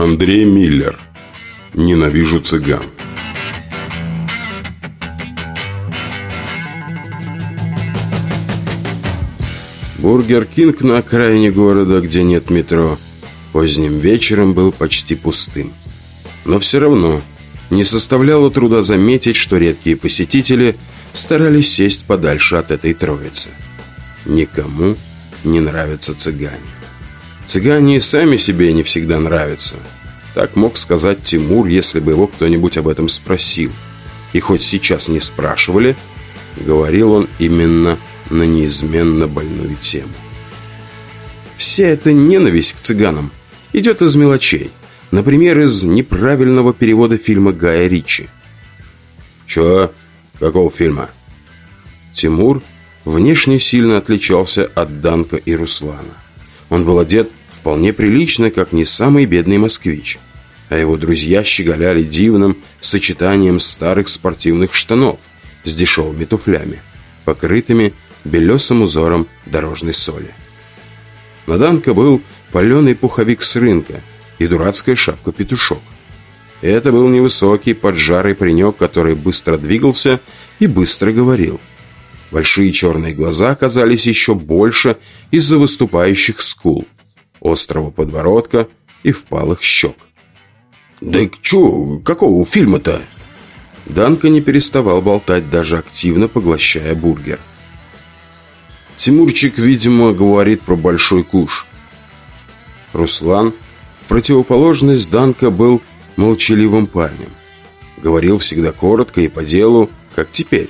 Андрей Миллер. Ненавижу цыган. Бургер Кинг на окраине города, где нет метро, поздним вечером был почти пустым. Но все равно не составляло труда заметить, что редкие посетители старались сесть подальше от этой троицы. Никому не нравятся цыгане. Цыгане и сами себе не всегда нравятся. Так мог сказать Тимур, если бы его кто-нибудь об этом спросил. И хоть сейчас не спрашивали, говорил он именно на неизменно больную тему. Вся эта ненависть к цыганам идет из мелочей. Например, из неправильного перевода фильма Гая Ричи. «Чё? Какого фильма?» Тимур внешне сильно отличался от Данка и Руслана. Он был одет вполне прилично, как не самый бедный москвич. А его друзья щеголяли дивным сочетанием старых спортивных штанов с дешевыми туфлями, покрытыми белесым узором дорожной соли. На Данка был паленый пуховик с рынка и дурацкая шапка-петушок. Это был невысокий, поджарый паренек, который быстро двигался и быстро говорил – Большие черные глаза оказались еще больше из-за выступающих скул, острого подбородка и впалых щек. «Да чё, какого фильма-то?» Данка не переставал болтать, даже активно поглощая бургер. Тимурчик, видимо, говорит про большой куш. Руслан, в противоположность Данка, был молчаливым парнем. Говорил всегда коротко и по делу, как теперь.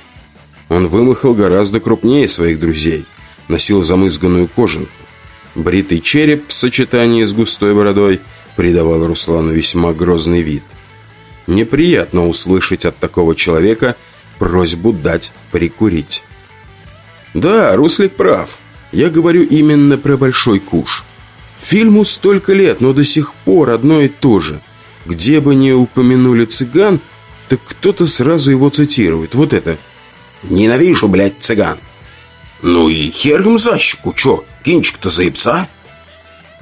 Он вымахал гораздо крупнее своих друзей, носил замызганную кожанку. Бритый череп в сочетании с густой бородой придавал Руслану весьма грозный вид. Неприятно услышать от такого человека просьбу дать прикурить. Да, Руслик прав. Я говорю именно про Большой Куш. Фильму столько лет, но до сих пор одно и то же. Где бы ни упомянули цыган, так кто-то сразу его цитирует. Вот это – Ненавижу, блядь, цыган. Ну и хер им за щеку, чё, кинчик-то заебца?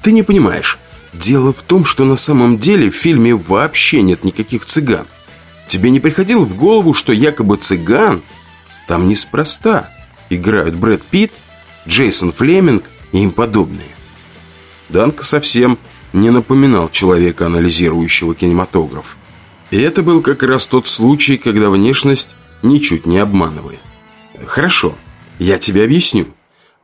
Ты не понимаешь, дело в том, что на самом деле в фильме вообще нет никаких цыган. Тебе не приходило в голову, что якобы цыган там неспроста играют Брэд Питт, Джейсон Флеминг и им подобные? Данка совсем не напоминал человека, анализирующего кинематограф. И это был как раз тот случай, когда внешность ничуть не обманывает. Хорошо, я тебе объясню.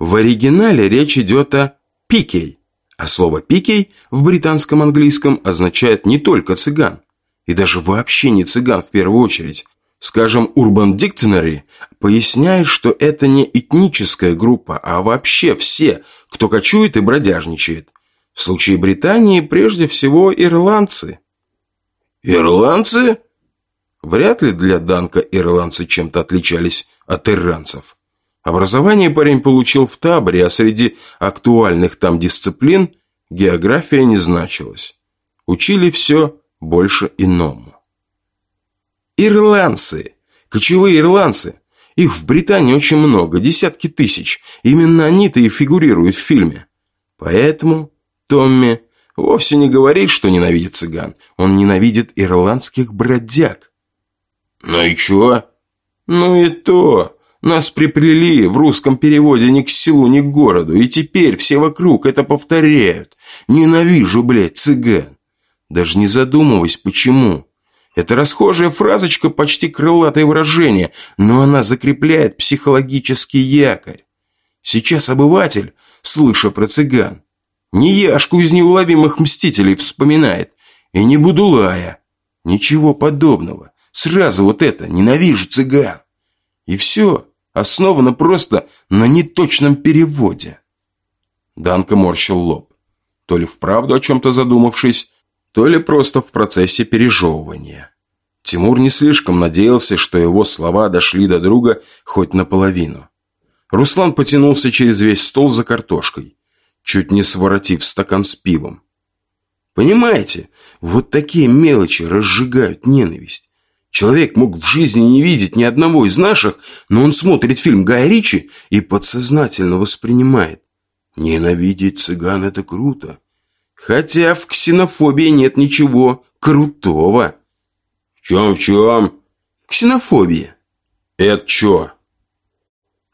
В оригинале речь идет о «пикей», а слово «пикей» в британском английском означает не только цыган, и даже вообще не цыган в первую очередь. Скажем, Urban Dictionary поясняет, что это не этническая группа, а вообще все, кто кочует и бродяжничает. В случае Британии прежде всего ирландцы. «Ирландцы?» Вряд ли для Данка ирландцы чем-то отличались от иранцев. Образование парень получил в таборе, а среди актуальных там дисциплин география не значилась. Учили все больше иному. Ирландцы. Кочевые ирландцы. Их в Британии очень много, десятки тысяч. Именно они-то и фигурируют в фильме. Поэтому Томми вовсе не говорит, что ненавидит цыган. Он ненавидит ирландских бродяг. «Ну и чего?» «Ну и то. Нас приплели в русском переводе ни к селу, ни к городу, и теперь все вокруг это повторяют. Ненавижу, блядь, цыган. Даже не задумываясь, почему. Это расхожая фразочка, почти крылатое выражение, но она закрепляет психологический якорь. Сейчас обыватель, слыша про цыган, не Яшку из неуловимых мстителей вспоминает, и не Будулая. Ничего подобного. Сразу вот это, ненавижу цыган. И все основано просто на неточном переводе. Данка морщил лоб. То ли вправду о чем-то задумавшись, то ли просто в процессе пережевывания. Тимур не слишком надеялся, что его слова дошли до друга хоть наполовину. Руслан потянулся через весь стол за картошкой, чуть не своротив стакан с пивом. Понимаете, вот такие мелочи разжигают ненависть. Человек мог в жизни не видеть ни одного из наших, но он смотрит фильм Гая Ричи и подсознательно воспринимает. Ненавидеть цыган – это круто. Хотя в ксенофобии нет ничего крутого. В чем, в чем? Ксенофобия. Это что?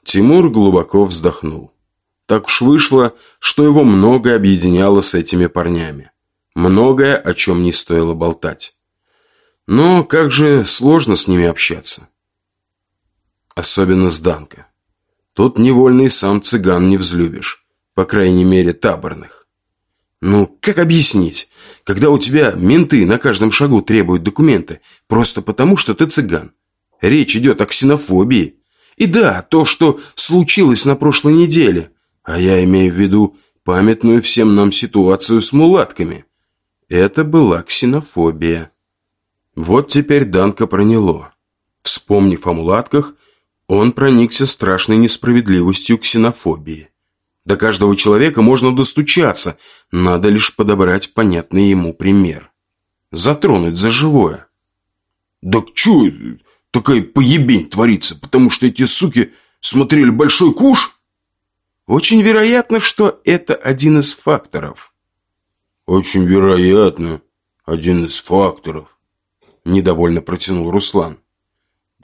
Тимур глубоко вздохнул. Так уж вышло, что его многое объединяло с этими парнями. Многое, о чем не стоило болтать. Но как же сложно с ними общаться. Особенно с Данко. Тут невольный сам цыган не взлюбишь. По крайней мере, таборных. Ну, как объяснить, когда у тебя менты на каждом шагу требуют документы, просто потому, что ты цыган? Речь идет о ксенофобии. И да, то, что случилось на прошлой неделе. А я имею в виду памятную всем нам ситуацию с мулатками. Это была ксенофобия. Вот теперь Данка проняло. Вспомнив о мулатках, он проникся страшной несправедливостью ксенофобии. До каждого человека можно достучаться, надо лишь подобрать понятный ему пример. Затронуть за живое. «Да чё такая поебень творится, потому что эти суки смотрели большой куш?» Очень вероятно, что это один из факторов. Очень вероятно, один из факторов. Недовольно протянул Руслан.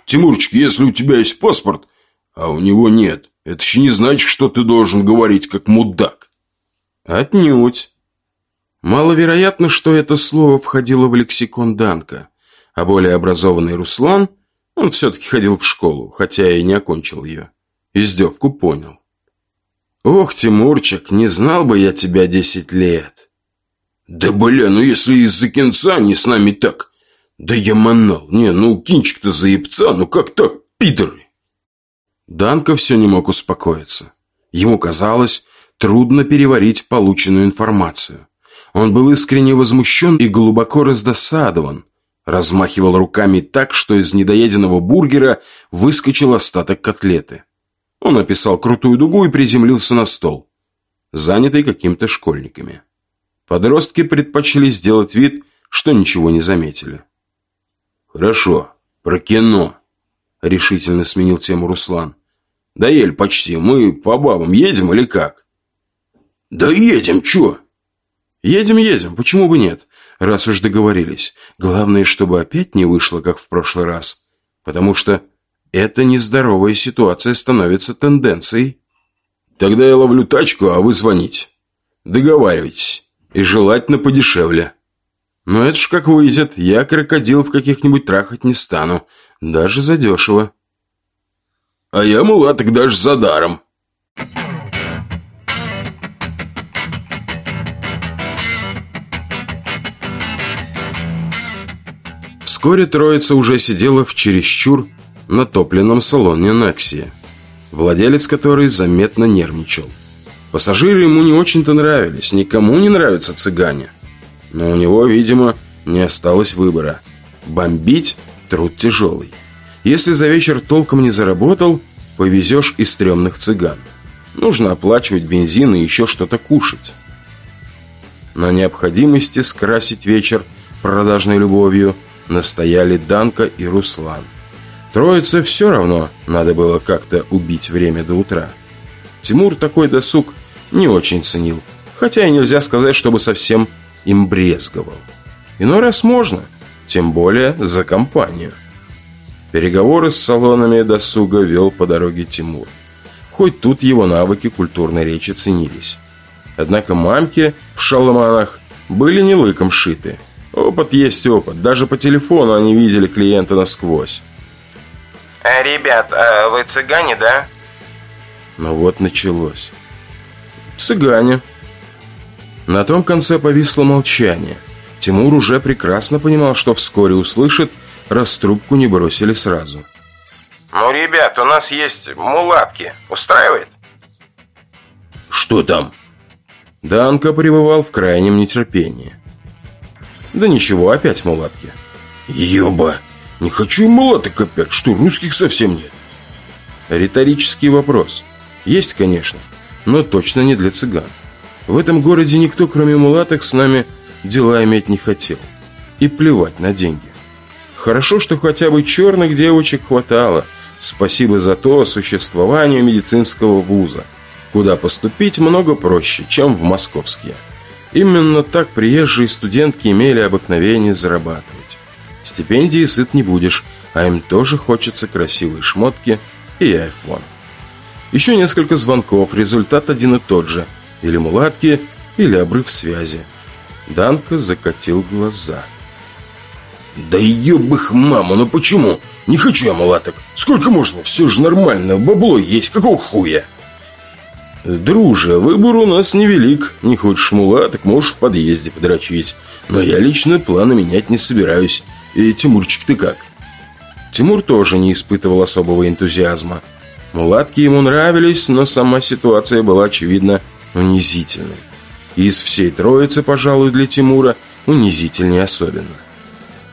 Тимурчик, если у тебя есть паспорт, а у него нет, это еще не значит, что ты должен говорить как мудак. Отнюдь. Маловероятно, что это слово входило в лексикон Данка, а более образованный Руслан, он все-таки ходил в школу, хотя и не окончил ее. Издевку понял. «Ох, Тимурчик, не знал бы я тебя десять лет!» «Да бля, ну если из-за кинца не с нами так!» «Да я манал! Не, ну кинчик-то заебца, ну как так, пидоры!» Данко все не мог успокоиться. Ему казалось, трудно переварить полученную информацию. Он был искренне возмущен и глубоко раздосадован. Размахивал руками так, что из недоеденного бургера выскочил остаток котлеты. Он описал крутую дугу и приземлился на стол, занятый каким-то школьниками. Подростки предпочли сделать вид, что ничего не заметили. «Хорошо, про кино», — решительно сменил тему Руслан. «Да ель почти, мы по бабам едем или как?» «Да едем, чё?» «Едем, едем, почему бы нет, раз уж договорились. Главное, чтобы опять не вышло, как в прошлый раз. Потому что эта нездоровая ситуация становится тенденцией. Тогда я ловлю тачку, а вы звоните. Договаривайтесь. И желательно подешевле. Но это ж как выйдет. Я крокодилов каких-нибудь трахать не стану. Даже задешево. А я мулаток даже за даром. Вскоре троица уже сидела в чересчур на топленном салоне Нексия, владелец которой заметно нервничал. Пассажиры ему не очень-то нравились, никому не нравятся цыгане. Но у него, видимо, не осталось выбора. Бомбить – труд тяжелый. Если за вечер толком не заработал, повезешь из стрёмных цыган. Нужно оплачивать бензин и еще что-то кушать. На необходимости скрасить вечер продажной любовью настояли Данка и Руслан. Троице все равно надо было как-то убить время до утра. Тимур такой досуг не очень ценил, хотя и нельзя сказать, чтобы совсем им брезговал. Иной раз можно, тем более за компанию. Переговоры с салонами досуга вел по дороге Тимур. Хоть тут его навыки культурной речи ценились. Однако мамки в шаломанах были не лыком шиты. Опыт есть опыт, даже по телефону они видели клиента насквозь. А, ребят, а вы цыгане, да? Ну вот началось. Цыгане. На том конце повисло молчание. Тимур уже прекрасно понимал, что вскоре услышит, раз трубку не бросили сразу. Ну, ребят, у нас есть мулатки. Устраивает? Что там? Данка пребывал в крайнем нетерпении. Да ничего, опять мулатки. Ёба! Не хочу и мулаток опять. Что, русских совсем нет? Риторический вопрос. Есть, конечно, но точно не для цыган. В этом городе никто, кроме мулаток, с нами дела иметь не хотел. И плевать на деньги. Хорошо, что хотя бы черных девочек хватало. Спасибо за то существование медицинского вуза, куда поступить много проще, чем в московские. Именно так приезжие студентки имели обыкновение зарабатывать. Стипендии сыт не будешь, а им тоже хочется красивые шмотки и айфон. Еще несколько звонков, результат один и тот же. Или мулатки, или обрыв связи. Данка закатил глаза. «Да еб их маму, ну почему? Не хочу я мулаток. Сколько можно? Все же нормально, бабло есть, какого хуя?» «Друже, выбор у нас невелик. Не хочешь мула, можешь в подъезде подрочить. Но я лично планы менять не собираюсь. И, Тимурчик, ты как?» Тимур тоже не испытывал особого энтузиазма. Мулатки ему нравились, но сама ситуация была, очевидно, унизительной. И из всей троицы, пожалуй, для Тимура унизительнее особенно.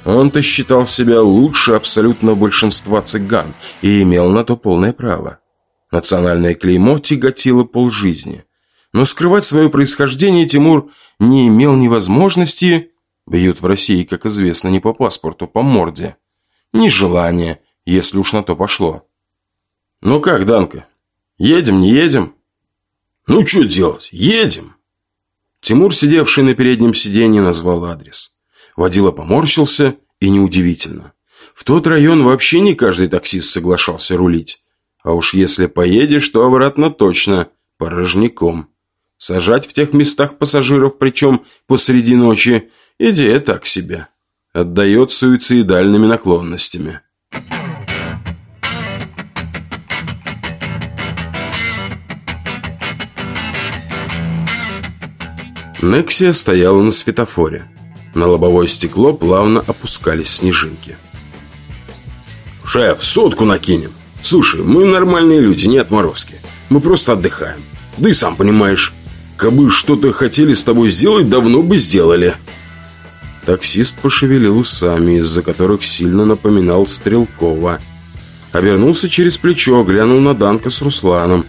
Он-то считал себя лучше абсолютно большинства цыган и имел на то полное право. Национальное клеймо тяготило полжизни. Но скрывать свое происхождение Тимур не имел ни возможности, бьют в России, как известно, не по паспорту, по морде, ни желания, если уж на то пошло. «Ну как, Данка, едем, не едем?» «Ну что делать, едем!» Тимур, сидевший на переднем сиденье, назвал адрес. Водила поморщился, и неудивительно. В тот район вообще не каждый таксист соглашался рулить. А уж если поедешь, то обратно точно, порожняком. Сажать в тех местах пассажиров, причем посреди ночи, идея так себе. Отдает суицидальными наклонностями. Нексия стояла на светофоре. На лобовое стекло плавно опускались снежинки. «Шеф, сотку накинем. Слушай, мы нормальные люди, не отморозки. Мы просто отдыхаем. Да и сам понимаешь, кабы что-то хотели с тобой сделать, давно бы сделали». Таксист пошевелил усами, из-за которых сильно напоминал Стрелкова. Обернулся через плечо, глянул на Данка с Русланом.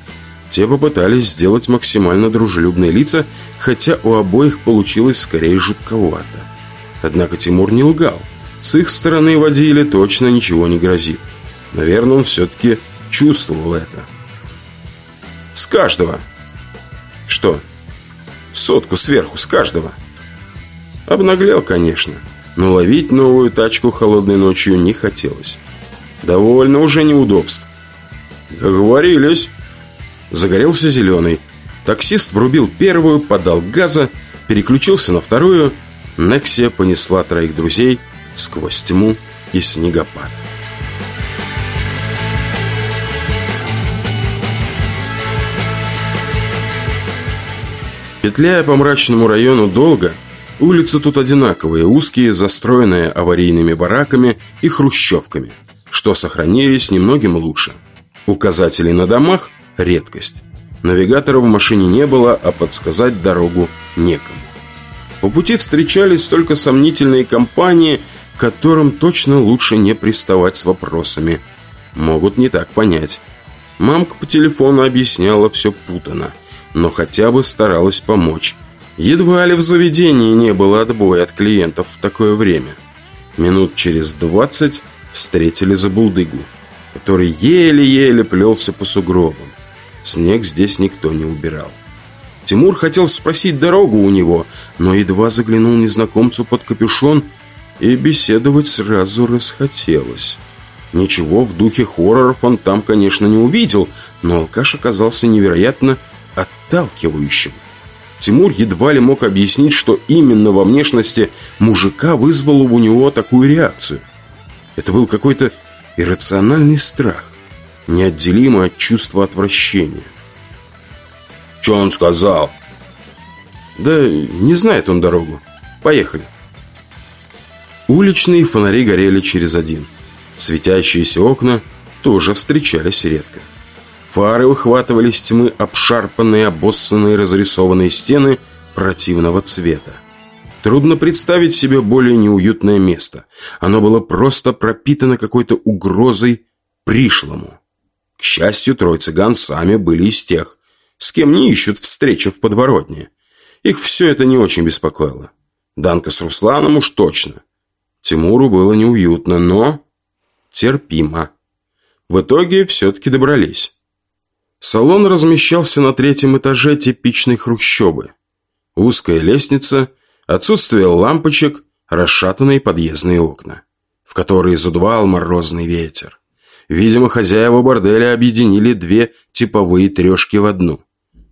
Те попытались сделать максимально дружелюбные лица, хотя у обоих получилось скорее жутковато. Однако Тимур не лгал. С их стороны водили точно ничего не грозит. Наверное, он все-таки чувствовал это. «С каждого!» «Что?» «Сотку сверху, с каждого!» Обнаглел, конечно, но ловить новую тачку холодной ночью не хотелось. Довольно уже неудобств. «Договорились!» Загорелся зеленый. Таксист врубил первую, подал газа, переключился на вторую. Нексия понесла троих друзей сквозь тьму и снегопад. Петляя по мрачному району долго, улицы тут одинаковые, узкие, застроенные аварийными бараками и хрущевками, что сохранились немногим лучше. Указателей на домах – редкость. Навигатора в машине не было, а подсказать дорогу некому. По пути встречались только сомнительные компании, которым точно лучше не приставать с вопросами. Могут не так понять. Мамка по телефону объясняла все путано, но хотя бы старалась помочь. Едва ли в заведении не было отбоя от клиентов в такое время. Минут через двадцать встретили забулдыгу, который еле-еле плелся по сугробам. Снег здесь никто не убирал. Тимур хотел спросить дорогу у него, но едва заглянул незнакомцу под капюшон, и беседовать сразу расхотелось. Ничего в духе хорроров он там, конечно, не увидел, но алкаш оказался невероятно отталкивающим. Тимур едва ли мог объяснить, что именно во внешности мужика вызвало у него такую реакцию. Это был какой-то иррациональный страх неотделимо от чувства отвращения. «Что он сказал?» «Да не знает он дорогу. Поехали». Уличные фонари горели через один. Светящиеся окна тоже встречались редко. Фары выхватывали из тьмы обшарпанные, обоссанные, разрисованные стены противного цвета. Трудно представить себе более неуютное место. Оно было просто пропитано какой-то угрозой пришлому. К счастью, трое цыган сами были из тех, с кем не ищут встречи в подворотне. Их все это не очень беспокоило. Данка с Русланом уж точно. Тимуру было неуютно, но терпимо. В итоге все-таки добрались. Салон размещался на третьем этаже типичной хрущобы. Узкая лестница, отсутствие лампочек, расшатанные подъездные окна, в которые задувал морозный ветер. Видимо, хозяева борделя объединили две типовые трешки в одну.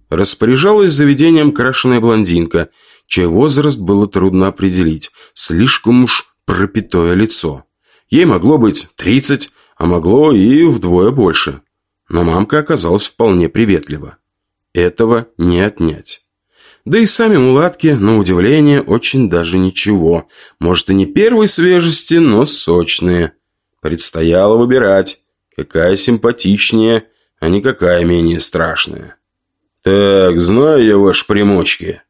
Распоряжалась заведением крашеная блондинка, чей возраст было трудно определить, слишком уж пропитое лицо. Ей могло быть тридцать, а могло и вдвое больше. Но мамка оказалась вполне приветлива. Этого не отнять. Да и сами мулатки, на удивление, очень даже ничего. Может, и не первой свежести, но сочные. Предстояло выбирать, какая симпатичнее, а не какая менее страшная. «Так, знаю я ваши примочки».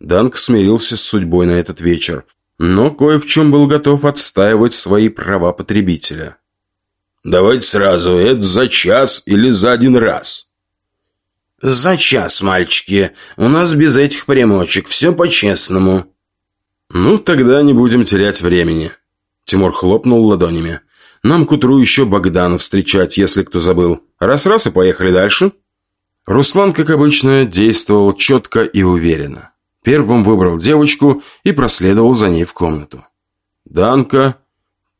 Данк смирился с судьбой на этот вечер, но кое в чем был готов отстаивать свои права потребителя. «Давайте сразу, это за час или за один раз?» «За час, мальчики. У нас без этих примочек. Все по-честному». «Ну, тогда не будем терять времени». Тимур хлопнул ладонями. «Нам к утру еще Богдана встречать, если кто забыл. Раз-раз и поехали дальше». Руслан, как обычно, действовал четко и уверенно. Первым выбрал девочку и проследовал за ней в комнату. Данка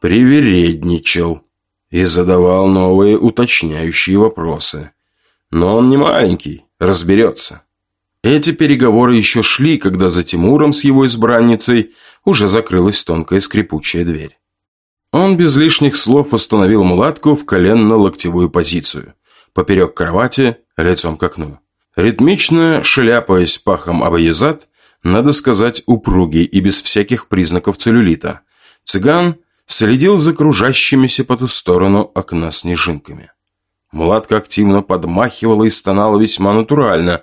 привередничал и задавал новые уточняющие вопросы. Но он не маленький, разберется. Эти переговоры еще шли, когда за Тимуром с его избранницей уже закрылась тонкая скрипучая дверь. Он без лишних слов установил мулатку в коленно-локтевую позицию, поперек кровати, лицом к окну. Ритмично, шляпаясь пахом об ее надо сказать, упругий и без всяких признаков целлюлита, цыган следил за кружащимися по ту сторону окна снежинками. Мулатка активно подмахивала и стонала весьма натурально.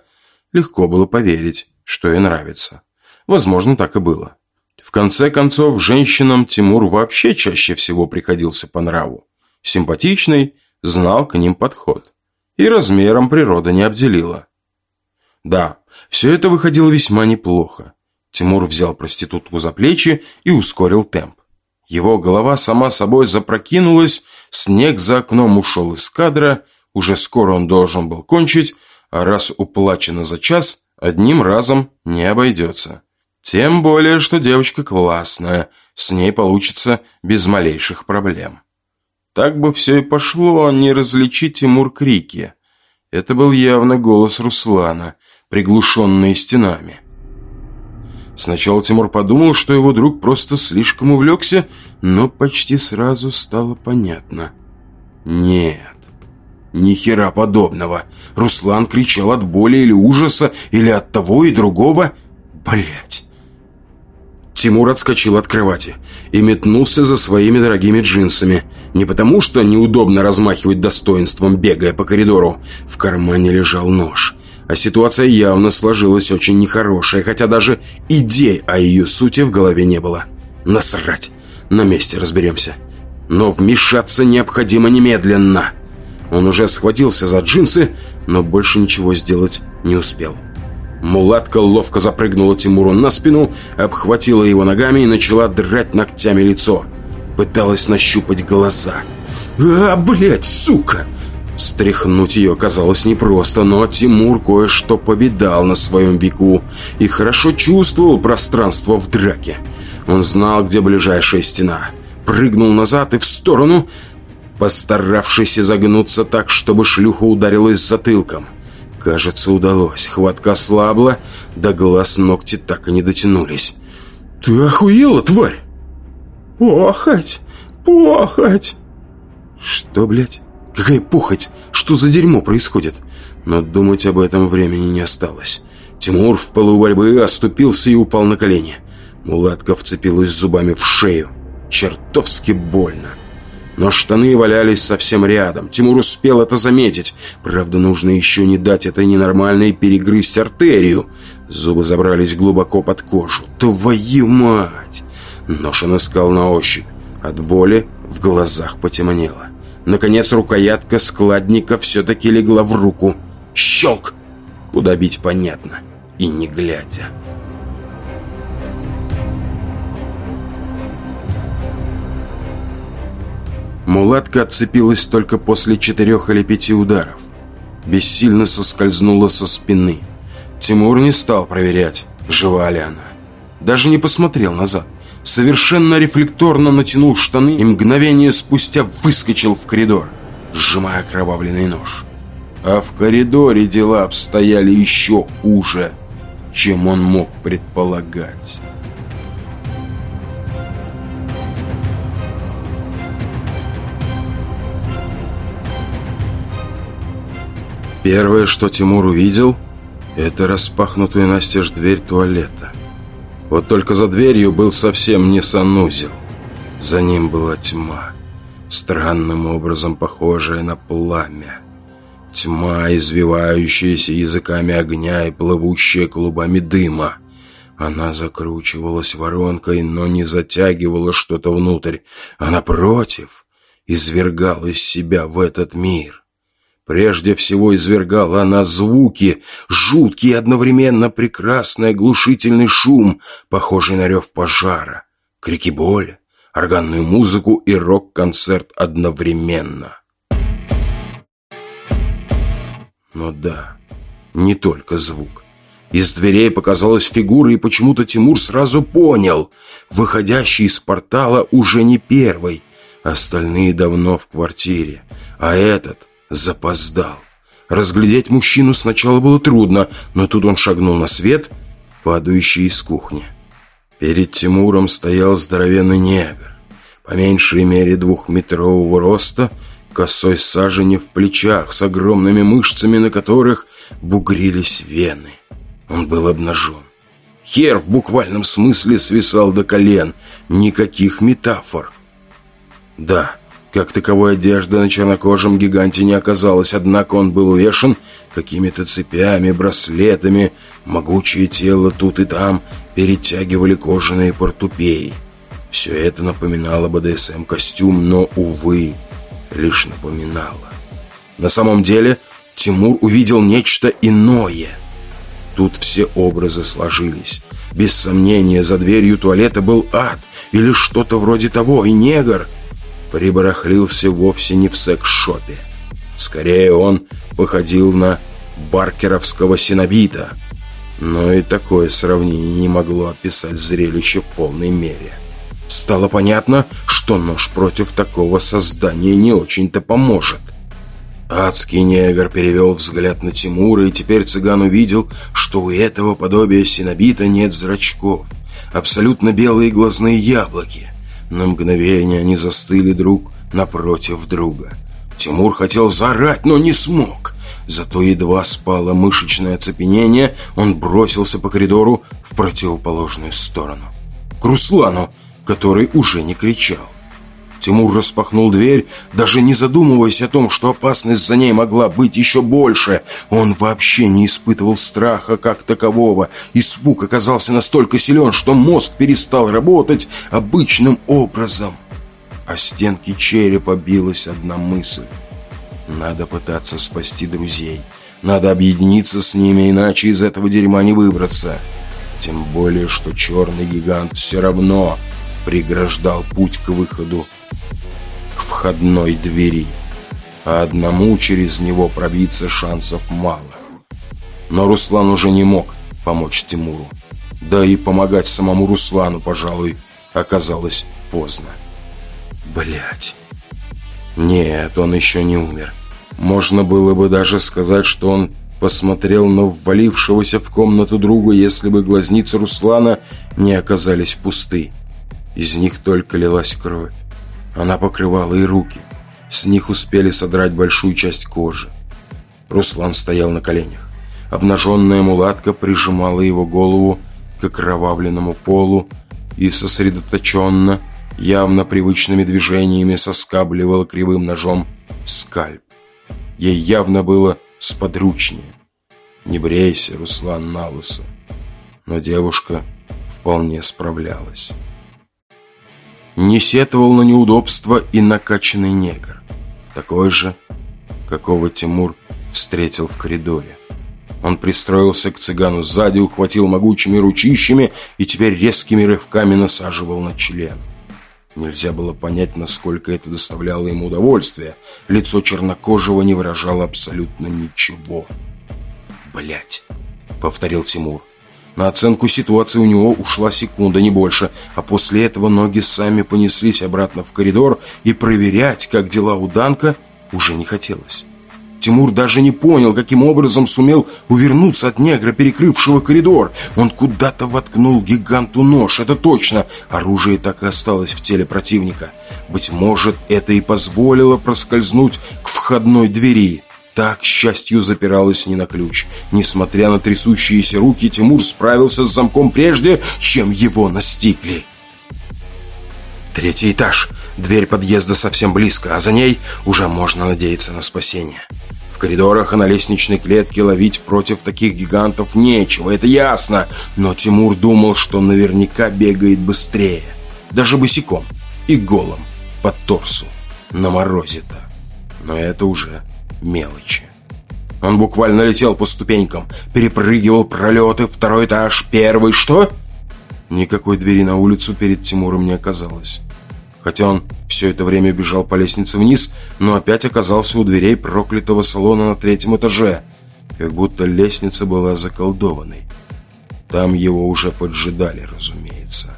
Легко было поверить, что ей нравится. Возможно, так и было. В конце концов, женщинам Тимур вообще чаще всего приходился по нраву. Симпатичный, знал к ним подход. И размером природа не обделила. Да, все это выходило весьма неплохо. Тимур взял проститутку за плечи и ускорил темп. Его голова сама собой запрокинулась, снег за окном ушел из кадра, уже скоро он должен был кончить, а раз уплачено за час, одним разом не обойдется. Тем более, что девочка классная, с ней получится без малейших проблем. Так бы все и пошло, не различить Тимур крики. Это был явно голос Руслана, приглушенный стенами. Сначала Тимур подумал, что его друг просто слишком увлекся, но почти сразу стало понятно. Нет, ни хера подобного. Руслан кричал от боли или ужаса, или от того и другого. Блять. Тимур отскочил от кровати и метнулся за своими дорогими джинсами. Не потому, что неудобно размахивать достоинством, бегая по коридору. В кармане лежал нож. А ситуация явно сложилась очень нехорошая, хотя даже идей о ее сути в голове не было. Насрать, на месте разберемся. Но вмешаться необходимо немедленно. Он уже схватился за джинсы, но больше ничего сделать не успел. Мулатка ловко запрыгнула Тимуру на спину, обхватила его ногами и начала драть ногтями лицо. Пыталась нащупать глаза. «А, блядь, сука!» Стряхнуть ее казалось непросто, но Тимур кое-что повидал на своем веку и хорошо чувствовал пространство в драке. Он знал, где ближайшая стена. Прыгнул назад и в сторону, постаравшись изогнуться так, чтобы шлюха ударилась затылком. Кажется, удалось. Хватка слабла, до глаз ногти так и не дотянулись. «Ты охуела, тварь?» «Похоть! Похоть!» «Что, блядь?» Какая похоть! Что за дерьмо происходит? Но думать об этом времени не осталось. Тимур в полу борьбы оступился и упал на колени. Мулатка вцепилась зубами в шею. Чертовски больно. Но штаны валялись совсем рядом. Тимур успел это заметить. Правда, нужно еще не дать этой ненормальной перегрызть артерию. Зубы забрались глубоко под кожу. Твою мать! Нож он искал на ощупь. От боли в глазах потемнело. Наконец рукоятка складника все-таки легла в руку. Щелк! Куда бить понятно. И не глядя. Мулатка отцепилась только после четырех или пяти ударов. Бессильно соскользнула со спины. Тимур не стал проверять, Жива ли она? Даже не посмотрел назад. Совершенно рефлекторно натянул штаны и мгновение спустя выскочил в коридор, сжимая кровавленный нож. А в коридоре дела обстояли еще хуже, чем он мог предполагать. Первое, что Тимур увидел, это распахнутую настежь дверь туалета. Вот только за дверью был совсем не санузел. За ним была тьма, странным образом похожая на пламя. Тьма, извивающаяся языками огня и плывущая клубами дыма. Она закручивалась воронкой, но не затягивала что-то внутрь, а напротив, извергала из себя в этот мир. Прежде всего извергала она звуки, жуткий одновременно прекрасный оглушительный шум, похожий на рев пожара, крики боли, органную музыку и рок-концерт одновременно. Но да, не только звук. Из дверей показалась фигура, и почему-то Тимур сразу понял, выходящий из портала уже не первый, остальные давно в квартире, а этот запоздал. Разглядеть мужчину сначала было трудно, но тут он шагнул на свет, падающий из кухни. Перед Тимуром стоял здоровенный негр, по меньшей мере двухметрового роста, косой сажени в плечах, с огромными мышцами, на которых бугрились вены. Он был обнажен. Хер в буквальном смысле свисал до колен. Никаких метафор. Да, как таковой одежды на чернокожем гиганте не оказалось, однако он был увешан какими-то цепями, браслетами. Могучее тело тут и там перетягивали кожаные портупеи. Все это напоминало БДСМ-костюм, но, увы, лишь напоминало. На самом деле Тимур увидел нечто иное. Тут все образы сложились. Без сомнения, за дверью туалета был ад или что-то вроде того, и негр — прибарахлился вовсе не в секс-шопе. Скорее, он походил на баркеровского синобита. Но и такое сравнение не могло описать зрелище в полной мере. Стало понятно, что нож против такого создания не очень-то поможет. Адский негр перевел взгляд на Тимура, и теперь цыган увидел, что у этого подобия синобита нет зрачков. Абсолютно белые глазные яблоки. На мгновение они застыли друг напротив друга. Тимур хотел заорать, но не смог. Зато едва спало мышечное оцепенение, он бросился по коридору в противоположную сторону. К Руслану, который уже не кричал. Тимур распахнул дверь, даже не задумываясь о том, что опасность за ней могла быть еще больше. Он вообще не испытывал страха как такового. Испуг оказался настолько силен, что мозг перестал работать обычным образом. А стенки черепа билась одна мысль. Надо пытаться спасти друзей. Надо объединиться с ними, иначе из этого дерьма не выбраться. Тем более, что черный гигант все равно преграждал путь к выходу входной двери, а одному через него пробиться шансов мало. Но Руслан уже не мог помочь Тимуру. Да и помогать самому Руслану, пожалуй, оказалось поздно. Блять. Нет, он еще не умер. Можно было бы даже сказать, что он посмотрел на ввалившегося в комнату друга, если бы глазницы Руслана не оказались пусты. Из них только лилась кровь. Она покрывала и руки. С них успели содрать большую часть кожи. Руслан стоял на коленях. Обнаженная мулатка прижимала его голову к окровавленному полу и сосредоточенно, явно привычными движениями соскабливала кривым ножом скальп. Ей явно было сподручнее. Не брейся, Руслан, на лысо. Но девушка вполне справлялась. Не сетовал на неудобства и накачанный негр. Такой же, какого Тимур встретил в коридоре. Он пристроился к цыгану сзади, ухватил могучими ручищами и теперь резкими рывками насаживал на член. Нельзя было понять, насколько это доставляло ему удовольствие. Лицо чернокожего не выражало абсолютно ничего. Блять, повторил Тимур. На оценку ситуации у него ушла секунда, не больше, а после этого ноги сами понеслись обратно в коридор, и проверять, как дела у Данка, уже не хотелось. Тимур даже не понял, каким образом сумел увернуться от негра, перекрывшего коридор. Он куда-то воткнул гиганту нож, это точно. Оружие так и осталось в теле противника. Быть может, это и позволило проскользнуть к входной двери. Так, к счастью, запиралась не на ключ. Несмотря на трясущиеся руки, Тимур справился с замком прежде, чем его настигли. Третий этаж. Дверь подъезда совсем близко, а за ней уже можно надеяться на спасение коридорах и на лестничной клетке ловить против таких гигантов нечего, это ясно. Но Тимур думал, что наверняка бегает быстрее. Даже босиком и голым под торсу. На морозе-то. Но это уже мелочи. Он буквально летел по ступенькам, перепрыгивал пролеты, второй этаж, первый, что? Никакой двери на улицу перед Тимуром не оказалось. Хотя он все это время бежал по лестнице вниз, но опять оказался у дверей проклятого салона на третьем этаже, как будто лестница была заколдованной. Там его уже поджидали, разумеется.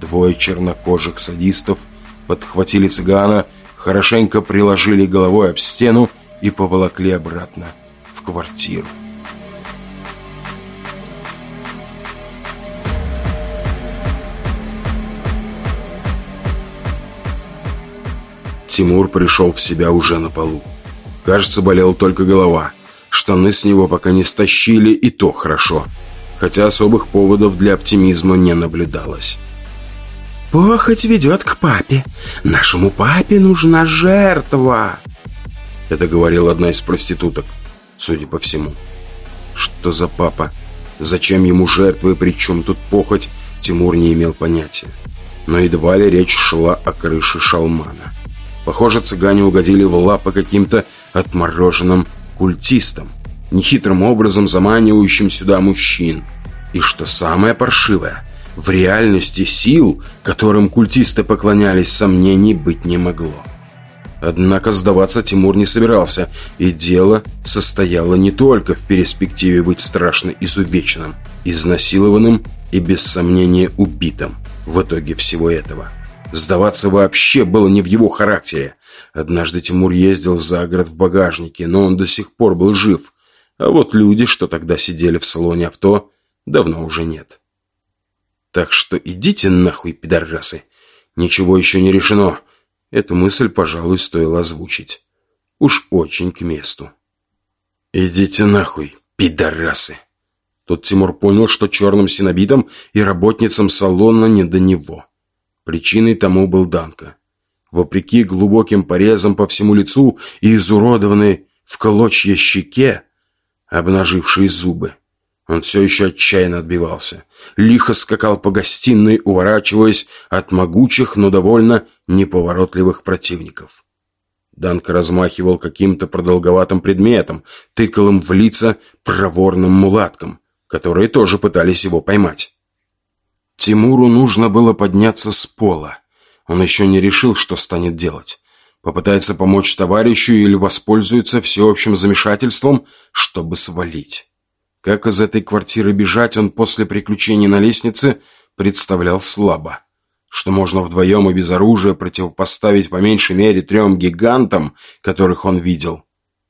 Двое чернокожих садистов подхватили цыгана, хорошенько приложили головой об стену и поволокли обратно в квартиру. Тимур пришел в себя уже на полу. Кажется, болела только голова. Штаны с него пока не стащили, и то хорошо. Хотя особых поводов для оптимизма не наблюдалось. «Похоть ведет к папе. Нашему папе нужна жертва!» Это говорила одна из проституток, судя по всему. Что за папа? Зачем ему жертвы, причем тут похоть, Тимур не имел понятия. Но едва ли речь шла о крыше шалмана. Похоже, цыгане угодили в лапы каким-то отмороженным культистам, нехитрым образом заманивающим сюда мужчин. И что самое паршивое, в реальности сил, которым культисты поклонялись, сомнений быть не могло. Однако сдаваться Тимур не собирался, и дело состояло не только в перспективе быть страшно изувеченным, изнасилованным и, без сомнения, убитым в итоге всего этого. Сдаваться вообще было не в его характере. Однажды Тимур ездил за город в багажнике, но он до сих пор был жив. А вот люди, что тогда сидели в салоне авто, давно уже нет. Так что идите нахуй, пидорасы. Ничего еще не решено. Эту мысль, пожалуй, стоило озвучить. Уж очень к месту. Идите нахуй, пидорасы. Тут Тимур понял, что черным синобитам и работницам салона не до него. Причиной тому был Данка. Вопреки глубоким порезам по всему лицу и изуродованной в клочья щеке, обнажившей зубы, он все еще отчаянно отбивался. Лихо скакал по гостиной, уворачиваясь от могучих, но довольно неповоротливых противников. Данка размахивал каким-то продолговатым предметом, тыкал им в лица проворным мулаткам, которые тоже пытались его поймать. Тимуру нужно было подняться с пола. Он еще не решил, что станет делать. Попытается помочь товарищу или воспользуется всеобщим замешательством, чтобы свалить. Как из этой квартиры бежать, он после приключений на лестнице представлял слабо. Что можно вдвоем и без оружия противопоставить по меньшей мере трем гигантам, которых он видел.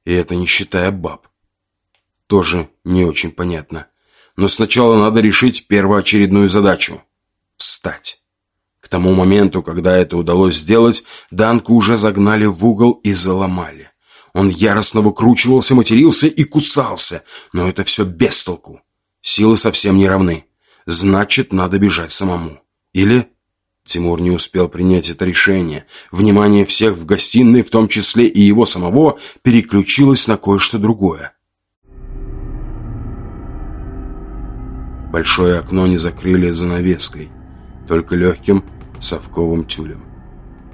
И это не считая баб. Тоже не очень понятно. Но сначала надо решить первоочередную задачу – встать. К тому моменту, когда это удалось сделать, Данку уже загнали в угол и заломали. Он яростно выкручивался, матерился и кусался, но это все без толку. Силы совсем не равны. Значит, надо бежать самому. Или... Тимур не успел принять это решение. Внимание всех в гостиной, в том числе и его самого, переключилось на кое-что другое. Большое окно не закрыли занавеской, только легким совковым тюлем.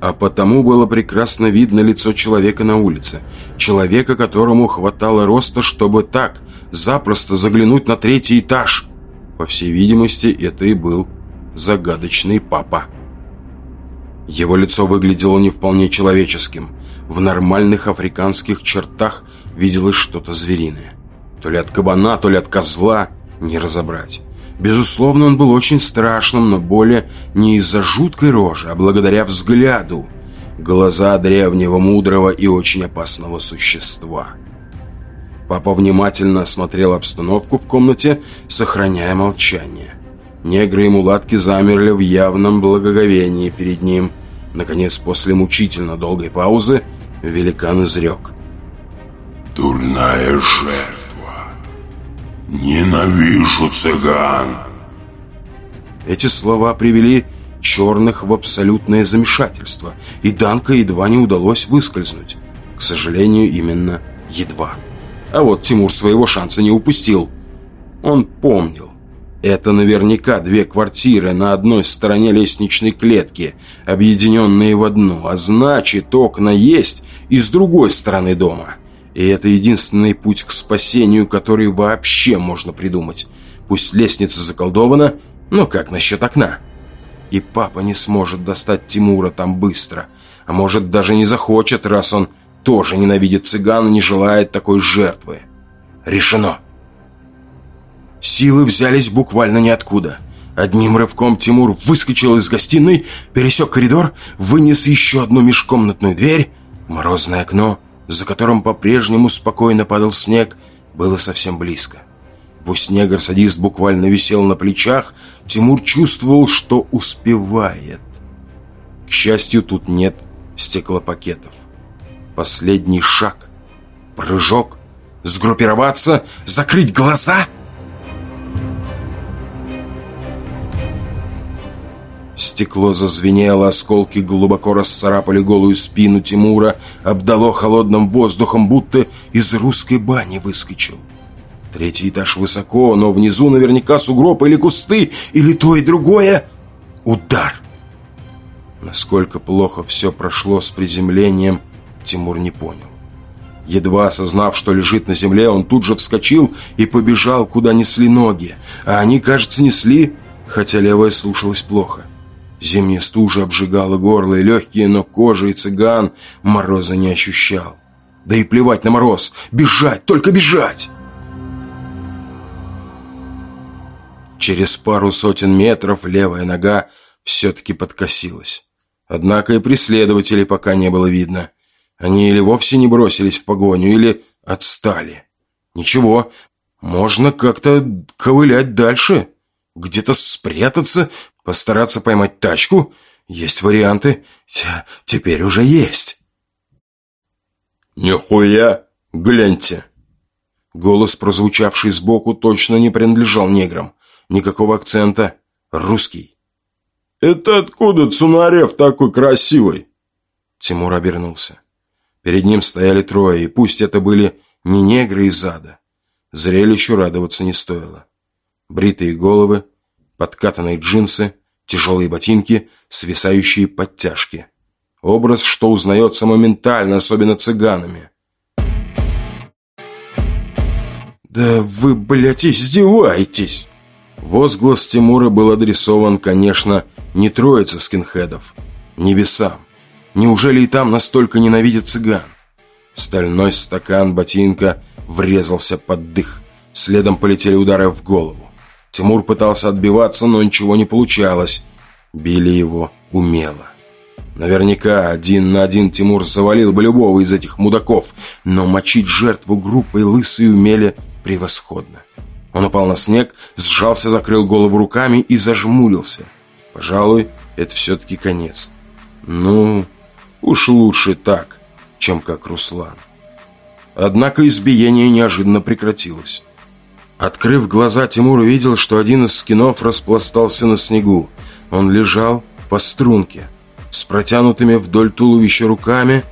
А потому было прекрасно видно лицо человека на улице. Человека, которому хватало роста, чтобы так, запросто заглянуть на третий этаж. По всей видимости, это и был загадочный папа. Его лицо выглядело не вполне человеческим. В нормальных африканских чертах виделось что-то звериное. То ли от кабана, то ли от козла, не разобрать. Безусловно, он был очень страшным, но более не из-за жуткой рожи, а благодаря взгляду. Глаза древнего, мудрого и очень опасного существа. Папа внимательно осмотрел обстановку в комнате, сохраняя молчание. Негры и мулатки замерли в явном благоговении перед ним. Наконец, после мучительно долгой паузы, великан изрек. «Дурная жертва!» «Ненавижу цыган!» Эти слова привели черных в абсолютное замешательство, и Данка едва не удалось выскользнуть. К сожалению, именно едва. А вот Тимур своего шанса не упустил. Он помнил. Это наверняка две квартиры на одной стороне лестничной клетки, объединенные в одну, а значит, окна есть и с другой стороны дома. И это единственный путь к спасению, который вообще можно придумать. Пусть лестница заколдована, но как насчет окна? И папа не сможет достать Тимура там быстро. А может, даже не захочет, раз он тоже ненавидит цыган и не желает такой жертвы. Решено. Силы взялись буквально ниоткуда. Одним рывком Тимур выскочил из гостиной, пересек коридор, вынес еще одну межкомнатную дверь, морозное окно — за которым по-прежнему спокойно падал снег, было совсем близко. Пусть негр-садист буквально висел на плечах, Тимур чувствовал, что успевает. К счастью, тут нет стеклопакетов. Последний шаг. Прыжок. Сгруппироваться. Закрыть глаза — Стекло зазвенело, осколки глубоко расцарапали голую спину Тимура, обдало холодным воздухом, будто из русской бани выскочил. Третий этаж высоко, но внизу наверняка сугроб или кусты, или то и другое. Удар! Насколько плохо все прошло с приземлением, Тимур не понял. Едва осознав, что лежит на земле, он тут же вскочил и побежал, куда несли ноги. А они, кажется, несли, хотя левая слушалась плохо. Зимняя стужа обжигала горло и легкие, но кожа и цыган мороза не ощущал. Да и плевать на мороз. Бежать, только бежать! Через пару сотен метров левая нога все-таки подкосилась. Однако и преследователей пока не было видно. Они или вовсе не бросились в погоню, или отстали. Ничего, можно как-то ковылять дальше. Где-то спрятаться, Постараться поймать тачку? Есть варианты. Т теперь уже есть. «Нихуя! Гляньте!» Голос, прозвучавший сбоку, точно не принадлежал неграм. Никакого акцента. Русский. «Это откуда Цунарев такой красивый?» Тимур обернулся. Перед ним стояли трое, и пусть это были не негры из ада. Зрелищу радоваться не стоило. Бритые головы, подкатанные джинсы, тяжелые ботинки, свисающие подтяжки. Образ, что узнается моментально, особенно цыганами. «Да вы, блядь, издеваетесь!» Возглас Тимура был адресован, конечно, не троице скинхедов, небесам. Неужели и там настолько ненавидят цыган? Стальной стакан ботинка врезался под дых. Следом полетели удары в голову. Тимур пытался отбиваться, но ничего не получалось. Били его умело. Наверняка один на один Тимур завалил бы любого из этих мудаков, но мочить жертву группой лысые умели превосходно. Он упал на снег, сжался, закрыл голову руками и зажмурился. Пожалуй, это все-таки конец. Ну, уж лучше так, чем как Руслан. Однако избиение неожиданно прекратилось. Открыв глаза, Тимур увидел, что один из скинов распластался на снегу. Он лежал по струнке, с протянутыми вдоль туловища руками.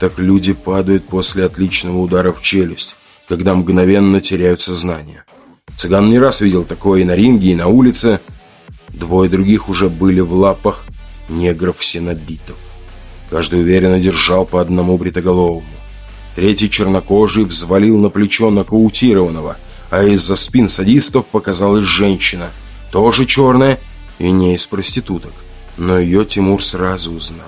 Так люди падают после отличного удара в челюсть, когда мгновенно теряют сознание. Цыган не раз видел такое и на ринге, и на улице. Двое других уже были в лапах негров-синобитов. Каждый уверенно держал по одному бритоголовому. Третий чернокожий взвалил на плечо нокаутированного – а из-за спин садистов показалась женщина, тоже черная и не из проституток. Но ее Тимур сразу узнал.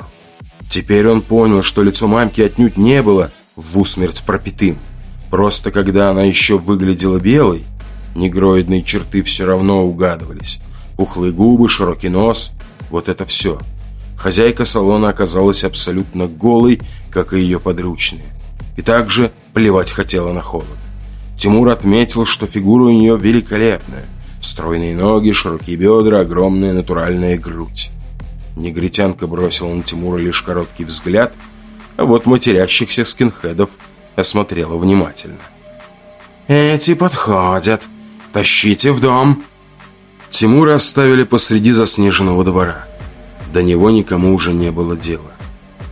Теперь он понял, что лицо мамки отнюдь не было в усмерть пропитым. Просто когда она еще выглядела белой, Негроидные черты все равно угадывались. Пухлые губы, широкий нос. Вот это все. Хозяйка салона оказалась абсолютно голой, как и ее подручные. И также плевать хотела на холод. Тимур отметил, что фигура у нее великолепная. Стройные ноги, широкие бедра, огромная натуральная грудь. Негритянка бросила на Тимура лишь короткий взгляд, а вот матерящихся скинхедов осмотрела внимательно. «Эти подходят. Тащите в дом!» Тимура оставили посреди заснеженного двора. До него никому уже не было дела.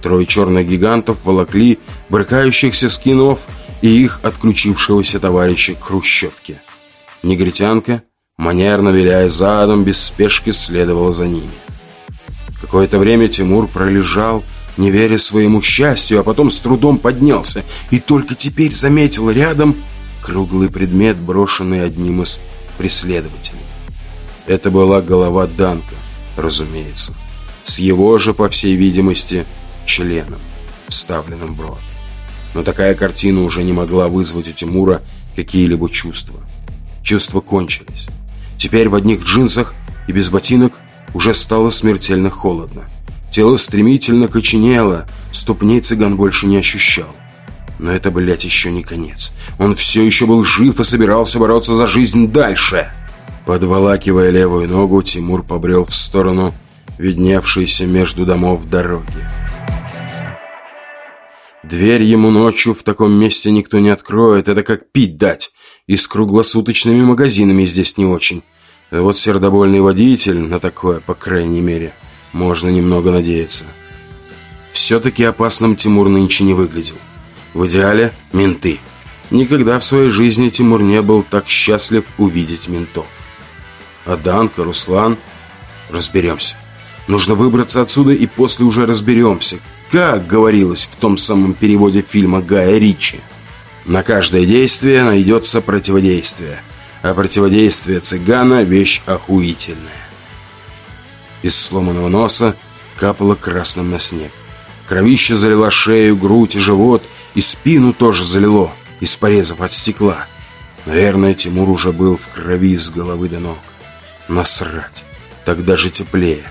Трое черных гигантов волокли брыкающихся скинов и их отключившегося товарища к. Негритянка, манерно виляя задом, без спешки следовала за ними. Какое-то время Тимур пролежал, не веря своему счастью, а потом с трудом поднялся и только теперь заметил рядом круглый предмет, брошенный одним из преследователей. Это была голова Данка, разумеется, с его же, по всей видимости, членом, вставленным в рот. Но такая картина уже не могла вызвать у Тимура какие-либо чувства. Чувства кончились. Теперь в одних джинсах и без ботинок уже стало смертельно холодно. Тело стремительно коченело, ступней цыган больше не ощущал. Но это, блядь, еще не конец. Он все еще был жив и собирался бороться за жизнь дальше. Подволакивая левую ногу, Тимур побрел в сторону видневшейся между домов дороги. Дверь ему ночью в таком месте никто не откроет, это как пить дать. И с круглосуточными магазинами здесь не очень. А вот сердобольный водитель на такое, по крайней мере, можно немного надеяться. Все-таки опасным Тимур нынче не выглядел. В идеале – менты. Никогда в своей жизни Тимур не был так счастлив увидеть ментов. А Данка, Руслан – разберемся. Нужно выбраться отсюда и после уже разберемся, как говорилось в том самом переводе фильма Гая Ричи. На каждое действие найдется противодействие, а противодействие цыгана – вещь охуительная. Из сломанного носа капало красным на снег. Кровище залило шею, грудь и живот, и спину тоже залило, из порезов от стекла. Наверное, Тимур уже был в крови с головы до ног. Насрать, так даже теплее.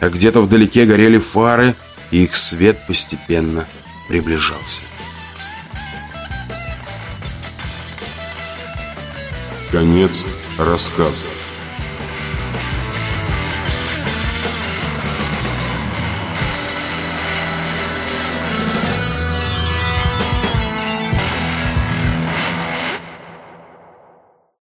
А где-то вдалеке горели фары, и их свет постепенно приближался. Конец рассказа.